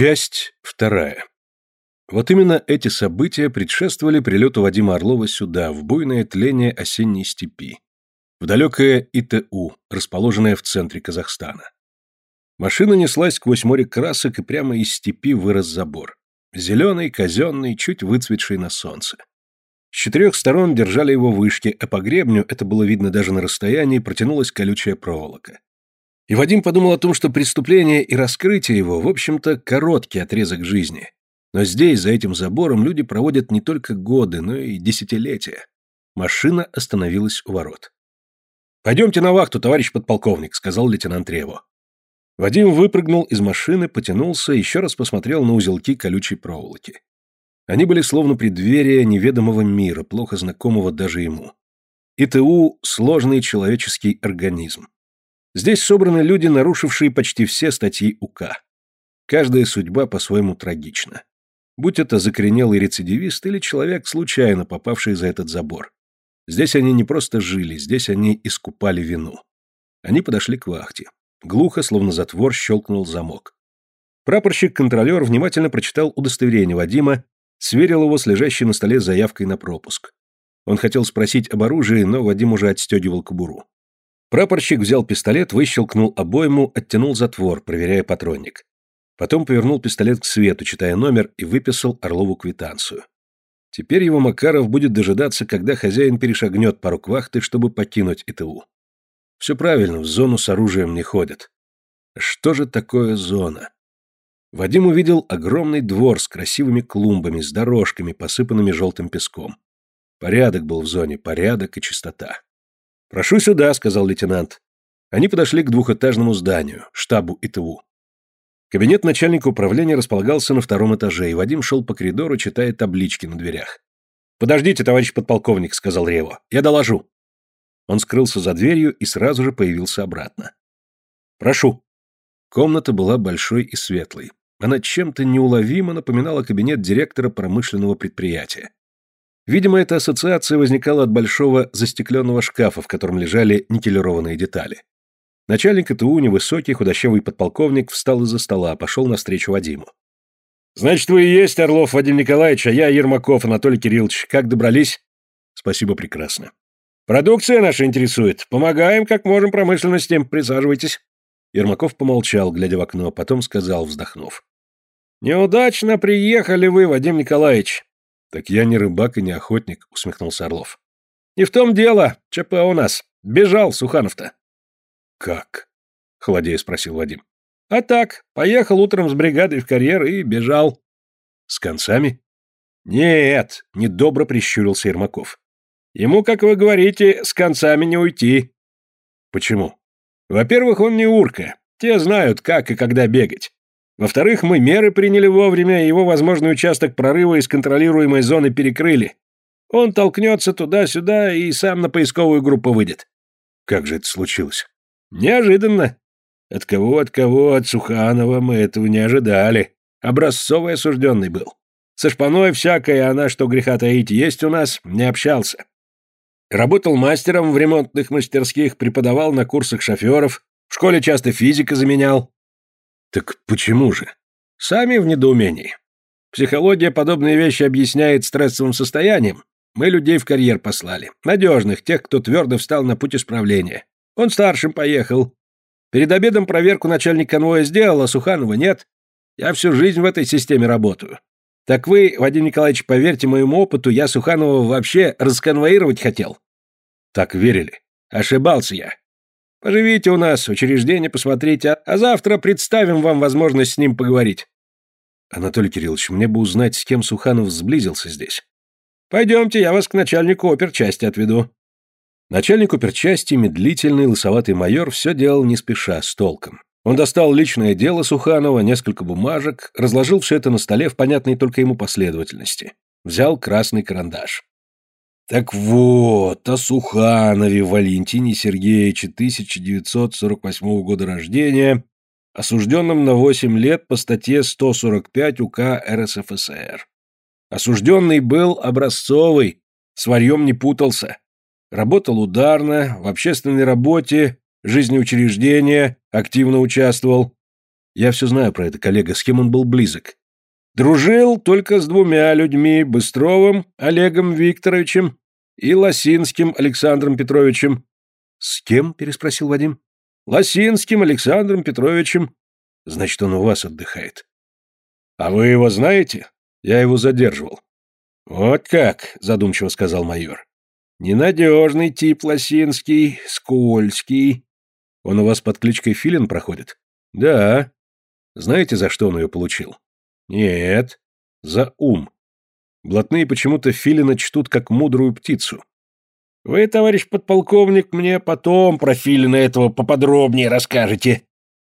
Часть вторая. Вот именно эти события предшествовали прилету Вадима Орлова сюда, в буйное тление осенней степи, в далекое ИТУ, расположенное в центре Казахстана. Машина неслась сквозь море красок, и прямо из степи вырос забор. Зеленый, казенный, чуть выцветший на солнце. С четырех сторон держали его вышки, а по гребню, это было видно даже на расстоянии, протянулась колючая проволока. И Вадим подумал о том, что преступление и раскрытие его, в общем-то, короткий отрезок жизни. Но здесь, за этим забором, люди проводят не только годы, но и десятилетия. Машина остановилась у ворот. «Пойдемте на вахту, товарищ подполковник», — сказал лейтенант Рево. Вадим выпрыгнул из машины, потянулся, еще раз посмотрел на узелки колючей проволоки. Они были словно преддверие неведомого мира, плохо знакомого даже ему. ИТУ — сложный человеческий организм. Здесь собраны люди, нарушившие почти все статьи УК. Каждая судьба по-своему трагична. Будь это закоренелый рецидивист или человек, случайно попавший за этот забор. Здесь они не просто жили, здесь они искупали вину. Они подошли к вахте. Глухо, словно затвор, щелкнул замок. Прапорщик-контролер внимательно прочитал удостоверение Вадима, сверил его с лежащей на столе заявкой на пропуск. Он хотел спросить об оружии, но Вадим уже отстегивал кобуру. Прапорщик взял пистолет, выщелкнул обойму, оттянул затвор, проверяя патронник. Потом повернул пистолет к свету, читая номер, и выписал Орлову квитанцию. Теперь его Макаров будет дожидаться, когда хозяин перешагнет порог вахты, чтобы покинуть ИТУ. Все правильно, в зону с оружием не ходят. Что же такое зона? Вадим увидел огромный двор с красивыми клумбами, с дорожками, посыпанными желтым песком. Порядок был в зоне, порядок и чистота. «Прошу сюда», — сказал лейтенант. Они подошли к двухэтажному зданию, штабу ИТУ. Кабинет начальника управления располагался на втором этаже, и Вадим шел по коридору, читая таблички на дверях. «Подождите, товарищ подполковник», — сказал Рево. «Я доложу». Он скрылся за дверью и сразу же появился обратно. «Прошу». Комната была большой и светлой. Она чем-то неуловимо напоминала кабинет директора промышленного предприятия. Видимо, эта ассоциация возникала от большого застекленного шкафа, в котором лежали никелированные детали. Начальник ИТУ, невысокий, худощавый подполковник, встал из-за стола, пошел навстречу Вадиму. «Значит, вы и есть Орлов Вадим Николаевич, а я Ермаков Анатолий Кириллович. Как добрались?» «Спасибо, прекрасно». «Продукция наша интересует. Помогаем, как можем, промышленности. Присаживайтесь». Ермаков помолчал, глядя в окно, потом сказал, вздохнув. «Неудачно приехали вы, Вадим Николаевич. «Так я не рыбак и не охотник», — усмехнулся Орлов. «Не в том дело. ЧП у нас. Бежал Суханов-то». «Как?» — холодея спросил Вадим. «А так, поехал утром с бригадой в карьер и бежал». «С концами?» «Нет», — недобро прищурился Ермаков. «Ему, как вы говорите, с концами не уйти». «Почему?» «Во-первых, он не урка. Те знают, как и когда бегать. Во-вторых, мы меры приняли вовремя, и его возможный участок прорыва из контролируемой зоны перекрыли. Он толкнется туда-сюда и сам на поисковую группу выйдет. Как же это случилось? Неожиданно. От кого, от кого, от Суханова мы этого не ожидали. Образцовый осужденный был. Со шпаной всякое, она, что греха таить, есть у нас, не общался. Работал мастером в ремонтных мастерских, преподавал на курсах шоферов, в школе часто физика заменял. Так почему же? Сами в недоумении. Психология подобные вещи объясняет стрессовым состоянием. Мы людей в карьер послали. Надежных, тех, кто твердо встал на путь исправления. Он старшим поехал. Перед обедом проверку начальник конвоя сделал, а Суханова нет. Я всю жизнь в этой системе работаю. Так вы, Вадим Николаевич, поверьте моему опыту, я Суханова вообще расконвоировать хотел. Так верили. Ошибался я. Поживите у нас, учреждение посмотрите, а завтра представим вам возможность с ним поговорить. Анатолий Кириллович, мне бы узнать, с кем Суханов сблизился здесь. Пойдемте, я вас к начальнику оперчасти отведу. Начальник оперчасти, медлительный лысоватый майор, все делал не спеша, с толком. Он достал личное дело Суханова, несколько бумажек, разложил все это на столе в понятной только ему последовательности. Взял красный карандаш. Так вот, о Суханове Валентине Сергеевиче 1948 года рождения, осужденном на 8 лет по статье 145 УК РСФСР. Осужденный был образцовый, с варьем не путался. Работал ударно, в общественной работе, жизнеучреждения, активно участвовал. Я все знаю про это, коллега, с кем он был близок. Дружил только с двумя людьми, Быстровым Олегом Викторовичем и Лосинским Александром Петровичем. С кем? переспросил Вадим. Лосинским Александром Петровичем. Значит, он у вас отдыхает. А вы его знаете? Я его задерживал. Вот как, задумчиво сказал майор. Ненадежный тип Лосинский, скользкий. Он у вас под кличкой Филин проходит? Да. Знаете, за что он ее получил? Нет. За ум. Блатные почему-то Филина чтут как мудрую птицу. Вы, товарищ подполковник, мне потом про Филина этого поподробнее расскажете.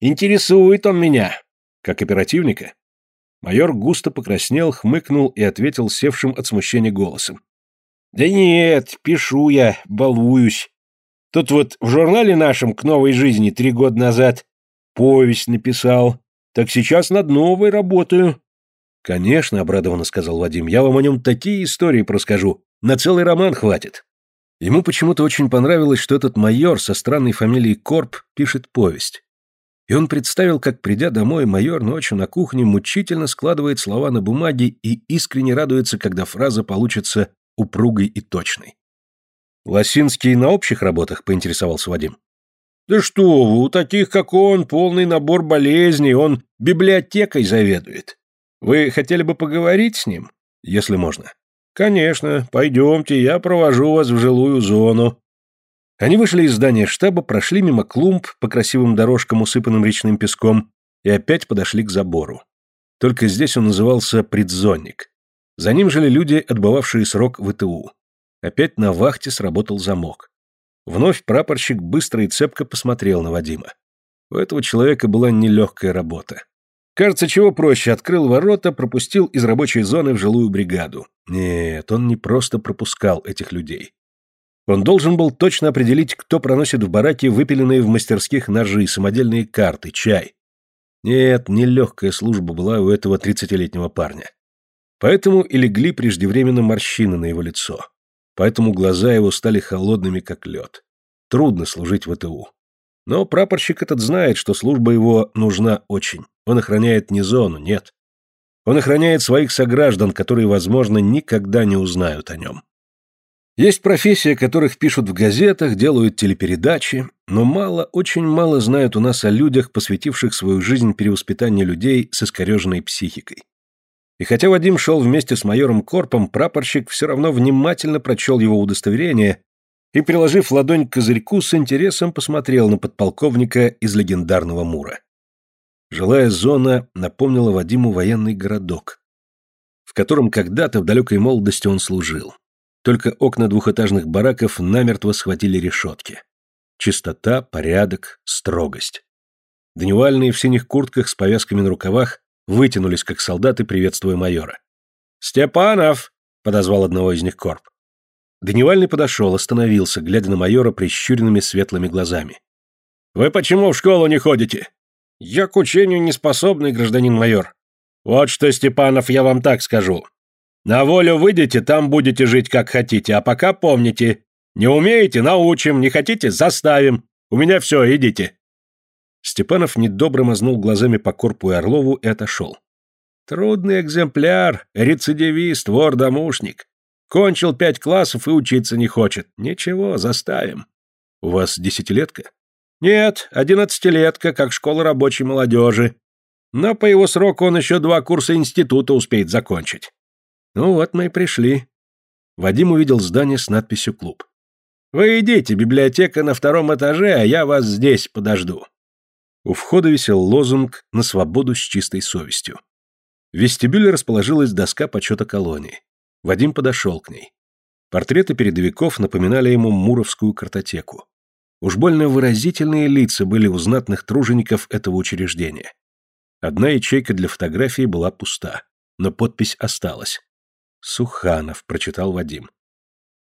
Интересует он меня. Как оперативника? Майор густо покраснел, хмыкнул и ответил севшим от смущения голосом. Да нет, пишу я, балуюсь. Тут вот в журнале нашем «К новой жизни» три года назад повесть написал. Так сейчас над новой работаю. Конечно, обрадованно сказал Вадим, я вам о нем такие истории проскажу. На целый роман хватит. Ему почему-то очень понравилось, что этот майор со странной фамилией Корп пишет повесть. И он представил, как, придя домой, майор ночью на кухне мучительно складывает слова на бумаге и искренне радуется, когда фраза получится упругой и точной. «Лосинский на общих работах?» — поинтересовался Вадим. «Да что вы, у таких, как он, полный набор болезней, он библиотекой заведует. Вы хотели бы поговорить с ним?» «Если можно». «Конечно, пойдемте, я провожу вас в жилую зону». Они вышли из здания штаба, прошли мимо клумб по красивым дорожкам, усыпанным речным песком, и опять подошли к забору. Только здесь он назывался предзонник. За ним жили люди, отбывавшие срок в ИТУ. Опять на вахте сработал замок. Вновь прапорщик быстро и цепко посмотрел на Вадима. У этого человека была нелегкая работа. Кажется, чего проще, открыл ворота, пропустил из рабочей зоны в жилую бригаду. Нет, он не просто пропускал этих людей. Он должен был точно определить, кто проносит в бараке выпиленные в мастерских ножи, самодельные карты, чай. Нет, нелегкая служба была у этого тридцатилетнего парня. Поэтому и легли преждевременно морщины на его лицо. Поэтому глаза его стали холодными, как лед. Трудно служить в ВТУ. Но прапорщик этот знает, что служба его нужна очень. Он охраняет не зону, нет. Он охраняет своих сограждан, которые, возможно, никогда не узнают о нем. Есть профессии, которых пишут в газетах, делают телепередачи, но мало, очень мало знают у нас о людях, посвятивших свою жизнь перевоспитанию людей с искореженной психикой. И хотя Вадим шел вместе с майором Корпом, прапорщик все равно внимательно прочел его удостоверение и, приложив ладонь к козырьку, с интересом посмотрел на подполковника из легендарного Мура. Жилая зона напомнила Вадиму военный городок, в котором когда-то в далекой молодости он служил. Только окна двухэтажных бараков намертво схватили решетки. Чистота, порядок, строгость. Дневальные в синих куртках с повязками на рукавах вытянулись, как солдаты, приветствуя майора. «Степанов!» — подозвал одного из них Корп. Дневальный подошел, остановился, глядя на майора прищуренными светлыми глазами. «Вы почему в школу не ходите?» «Я к учению не способный, гражданин майор». «Вот что, Степанов, я вам так скажу. На волю выйдете, там будете жить как хотите, а пока помните, не умеете – научим, не хотите – заставим. У меня все, идите». Степанов недобро мазнул глазами по Корпу и Орлову и отошел. «Трудный экземпляр, рецидивист, вор-домушник. Кончил пять классов и учиться не хочет. Ничего, заставим. У вас десятилетка? Нет, одиннадцатилетка, как школа рабочей молодежи. Но по его сроку он еще два курса института успеет закончить. Ну вот мы и пришли. Вадим увидел здание с надписью «Клуб». Вы идите, библиотека на втором этаже, а я вас здесь подожду. У входа висел лозунг «На свободу с чистой совестью». В вестибюле расположилась доска почета колонии. Вадим подошел к ней. Портреты передовиков напоминали ему Муровскую картотеку. Уж больно выразительные лица были у знатных тружеников этого учреждения. Одна ячейка для фотографии была пуста, но подпись осталась. «Суханов», — прочитал Вадим.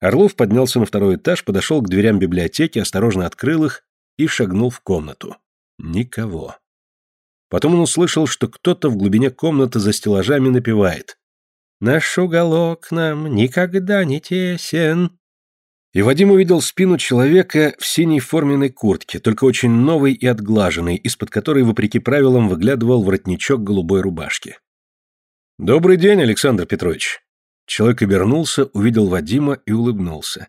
Орлов поднялся на второй этаж, подошел к дверям библиотеки, осторожно открыл их и шагнул в комнату. Никого. Потом он услышал, что кто-то в глубине комнаты за стеллажами напевает. Наш уголок нам никогда не тесен. И Вадим увидел спину человека в синей форменной куртке, только очень новой и отглаженной, из-под которой, вопреки правилам, выглядывал воротничок голубой рубашки. «Добрый день, Александр Петрович!» Человек обернулся, увидел Вадима и улыбнулся.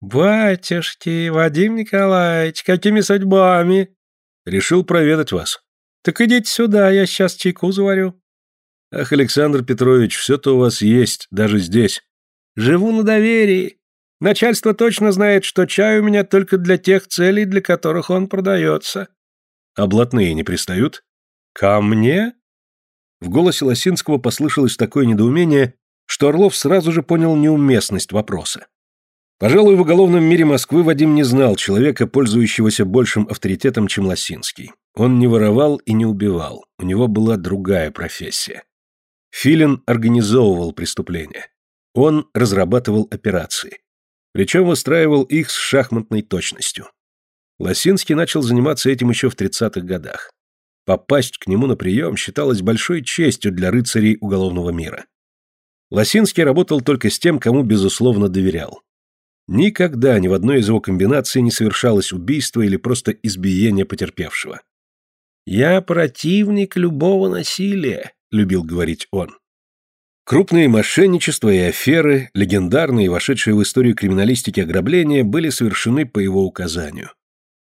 «Батюшки, Вадим Николаевич, какими судьбами?» «Решил проведать вас». «Так идите сюда, я сейчас чайку заварю». «Ах, Александр Петрович, все-то у вас есть, даже здесь». «Живу на доверии. Начальство точно знает, что чай у меня только для тех целей, для которых он продается». «А блатные не пристают?» «Ко мне?» В голосе Лосинского послышалось такое недоумение, что Орлов сразу же понял неуместность вопроса. Пожалуй, в уголовном мире Москвы Вадим не знал человека, пользующегося большим авторитетом, чем Лосинский. Он не воровал и не убивал, у него была другая профессия. Филин организовывал преступления. Он разрабатывал операции. Причем выстраивал их с шахматной точностью. Лосинский начал заниматься этим еще в 30-х годах. Попасть к нему на прием считалось большой честью для рыцарей уголовного мира. Лосинский работал только с тем, кому безусловно доверял. Никогда ни в одной из его комбинаций не совершалось убийство или просто избиение потерпевшего. «Я противник любого насилия», — любил говорить он. Крупные мошенничества и аферы, легендарные, вошедшие в историю криминалистики ограбления, были совершены по его указанию.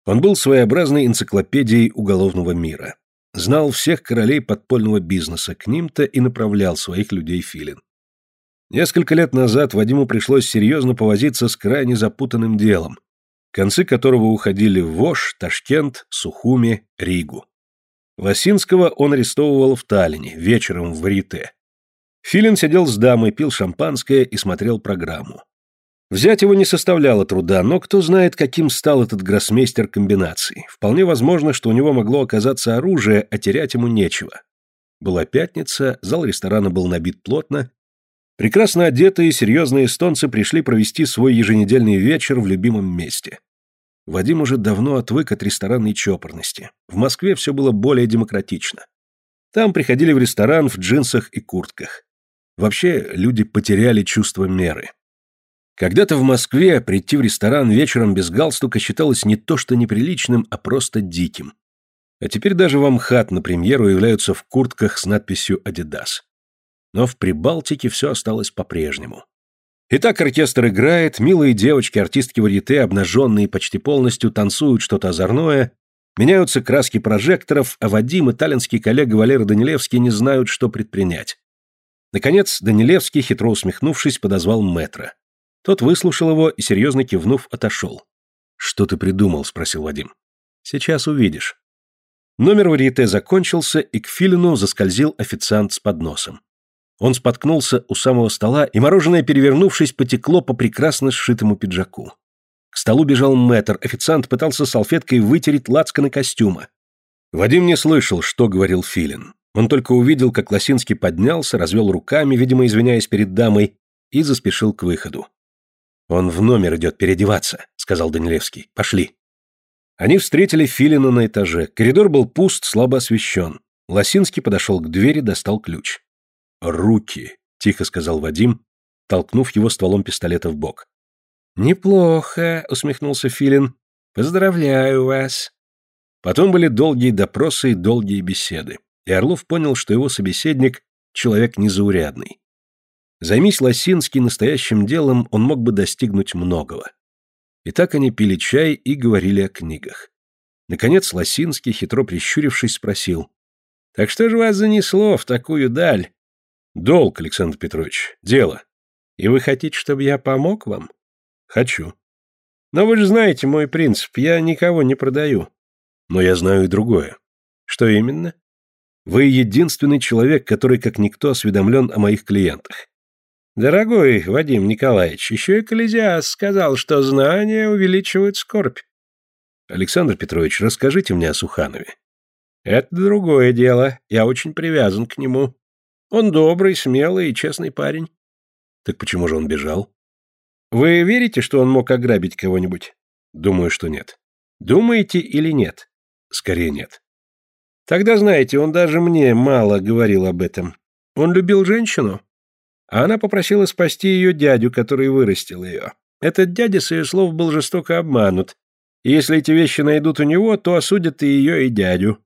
Он был своеобразной энциклопедией уголовного мира. Знал всех королей подпольного бизнеса, к ним-то и направлял своих людей Филин. Несколько лет назад Вадиму пришлось серьезно повозиться с крайне запутанным делом, концы которого уходили в Вош, Ташкент, Сухуми, Ригу. Лосинского он арестовывал в Таллине, вечером в Варите. Филин сидел с дамой, пил шампанское и смотрел программу. Взять его не составляло труда, но кто знает, каким стал этот гроссмейстер комбинаций. Вполне возможно, что у него могло оказаться оружие, а терять ему нечего. Была пятница, зал ресторана был набит плотно, Прекрасно одетые серьезные эстонцы пришли провести свой еженедельный вечер в любимом месте. Вадим уже давно отвык от ресторанной чопорности. В Москве все было более демократично. Там приходили в ресторан в джинсах и куртках. Вообще, люди потеряли чувство меры. Когда-то в Москве прийти в ресторан вечером без галстука считалось не то что неприличным, а просто диким. А теперь даже в Амхат на премьеру являются в куртках с надписью «Адидас». Но в Прибалтике все осталось по-прежнему. Итак, оркестр играет, милые девочки-артистки варьете, обнаженные почти полностью, танцуют что-то озорное, меняются краски прожекторов, а Вадим и таллинский коллега Валера Данилевский не знают, что предпринять. Наконец, Данилевский, хитро усмехнувшись, подозвал мэтра. Тот выслушал его и, серьезно кивнув, отошел. «Что ты придумал?» – спросил Вадим. «Сейчас увидишь». Номер варьете закончился, и к Филину заскользил официант с подносом. Он споткнулся у самого стола, и мороженое, перевернувшись, потекло по прекрасно сшитому пиджаку. К столу бежал мэтр, официант пытался салфеткой вытереть лацканы костюма. Вадим не слышал, что говорил Филин. Он только увидел, как Лосинский поднялся, развел руками, видимо, извиняясь перед дамой, и заспешил к выходу. «Он в номер идет переодеваться», — сказал Данилевский. «Пошли». Они встретили Филина на этаже. Коридор был пуст, слабо освещен. Лосинский подошел к двери, достал ключ. «Руки», — тихо сказал Вадим, толкнув его стволом пистолета в бок. «Неплохо», — усмехнулся Филин. «Поздравляю вас». Потом были долгие допросы и долгие беседы, и Орлов понял, что его собеседник — человек незаурядный. Займись Лосинский настоящим делом, он мог бы достигнуть многого. И так они пили чай и говорили о книгах. Наконец Лосинский, хитро прищурившись, спросил. «Так что же вас занесло в такую даль? Долг, Александр Петрович, дело. И вы хотите, чтобы я помог вам? Хочу. Но вы же знаете мой принцип, я никого не продаю. Но я знаю и другое. Что именно? Вы единственный человек, который как никто осведомлен о моих клиентах. Дорогой Вадим Николаевич, еще и Коллизиас сказал, что знания увеличивают скорбь. Александр Петрович, расскажите мне о Суханове. Это другое дело, я очень привязан к нему. Он добрый, смелый и честный парень. Так почему же он бежал? Вы верите, что он мог ограбить кого-нибудь? Думаю, что нет. Думаете или нет? Скорее нет. Тогда знаете, он даже мне мало говорил об этом. Он любил женщину, а она попросила спасти ее дядю, который вырастил ее. Этот дядя с ее слов был жестоко обманут. И если эти вещи найдут у него, то осудят и ее, и дядю.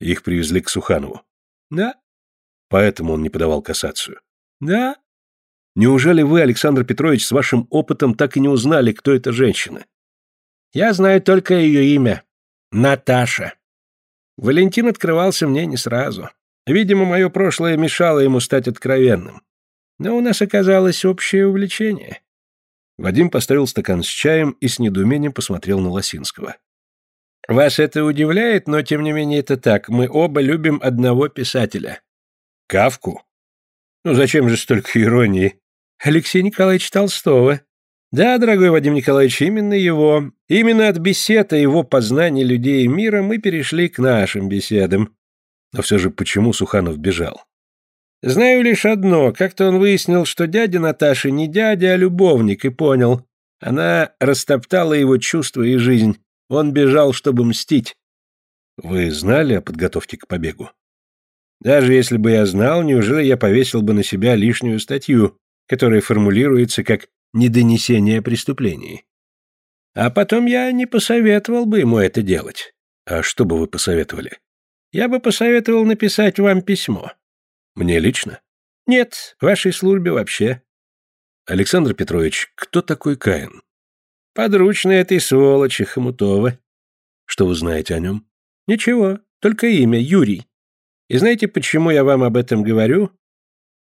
Их привезли к Суханову. Да. Поэтому он не подавал кассацию. Да. Неужели вы, Александр Петрович, с вашим опытом так и не узнали, кто эта женщина? Я знаю только ее имя. Наташа. Валентин открывался мне не сразу. Видимо, мое прошлое мешало ему стать откровенным. Но у нас оказалось общее увлечение. Вадим поставил стакан с чаем и с недоумением посмотрел на Лосинского. «Вас это удивляет, но тем не менее это так. Мы оба любим одного писателя». «Кавку?» «Ну зачем же столько иронии?» «Алексей Николаевич Толстого». «Да, дорогой Вадим Николаевич, именно его. Именно от бесед о его познании людей и мира мы перешли к нашим беседам». Но все же почему Суханов бежал? Знаю лишь одно. Как-то он выяснил, что дядя Наташи не дядя, а любовник, и понял. Она растоптала его чувства и жизнь. Он бежал, чтобы мстить. Вы знали о подготовке к побегу? Даже если бы я знал, неужели я повесил бы на себя лишнюю статью, которая формулируется как «недонесение преступлений»? А потом я не посоветовал бы ему это делать. А что бы вы посоветовали? Я бы посоветовал написать вам письмо. Мне лично? Нет, вашей службе вообще. Александр Петрович, кто такой Каин? Подручный этой сволочи Хомутова. Что вы знаете о нем? Ничего, только имя, Юрий. И знаете, почему я вам об этом говорю?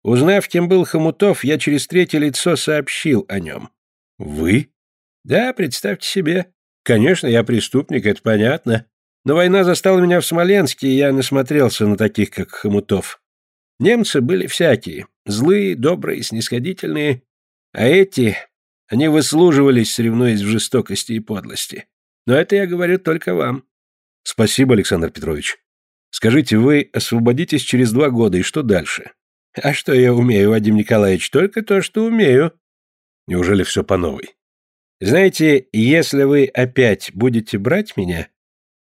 Узнав, кем был Хомутов, я через третье лицо сообщил о нем. Вы? Да, представьте себе. Конечно, я преступник, это понятно. Но война застала меня в Смоленске, и я насмотрелся на таких, как Хомутов. Немцы были всякие, злые, добрые, снисходительные, а эти, они выслуживались, соревнуясь в жестокости и подлости. Но это я говорю только вам. Спасибо, Александр Петрович. Скажите, вы освободитесь через два года, и что дальше? А что я умею, Вадим Николаевич? Только то, что умею. Неужели все по новой? Знаете, если вы опять будете брать меня,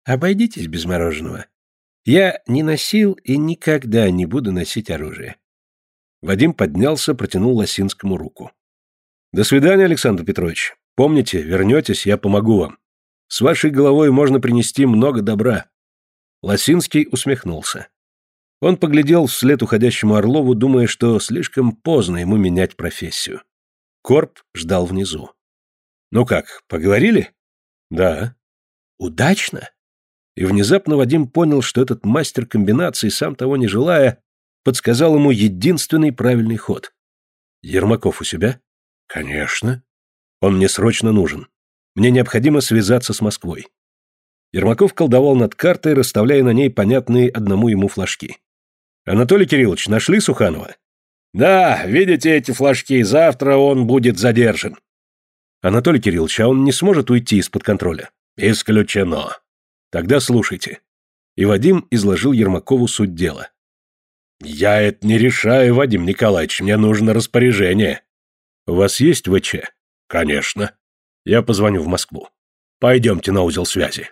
обойдитесь без мороженого. Я не носил и никогда не буду носить оружие. Вадим поднялся, протянул Лосинскому руку. До свидания, Александр Петрович. Помните, вернетесь, я помогу вам. С вашей головой можно принести много добра. Лосинский усмехнулся. Он поглядел вслед уходящему Орлову, думая, что слишком поздно ему менять профессию. Корп ждал внизу. «Ну как, поговорили?» «Да». «Удачно?» И внезапно Вадим понял, что этот мастер комбинаций, сам того не желая, подсказал ему единственный правильный ход. «Ермаков у себя?» «Конечно. Он мне срочно нужен. Мне необходимо связаться с Москвой». Ермаков колдовал над картой, расставляя на ней понятные одному ему флажки. «Анатолий Кириллович, нашли Суханова?» «Да, видите эти флажки, завтра он будет задержан». «Анатолий Кириллович, а он не сможет уйти из-под контроля?» «Исключено. Тогда слушайте. И Вадим изложил Ермакову суть дела. Я это не решаю, Вадим Николаевич, мне нужно распоряжение. У вас есть ВЧ? Конечно. Я позвоню в Москву. Пойдемте на узел связи.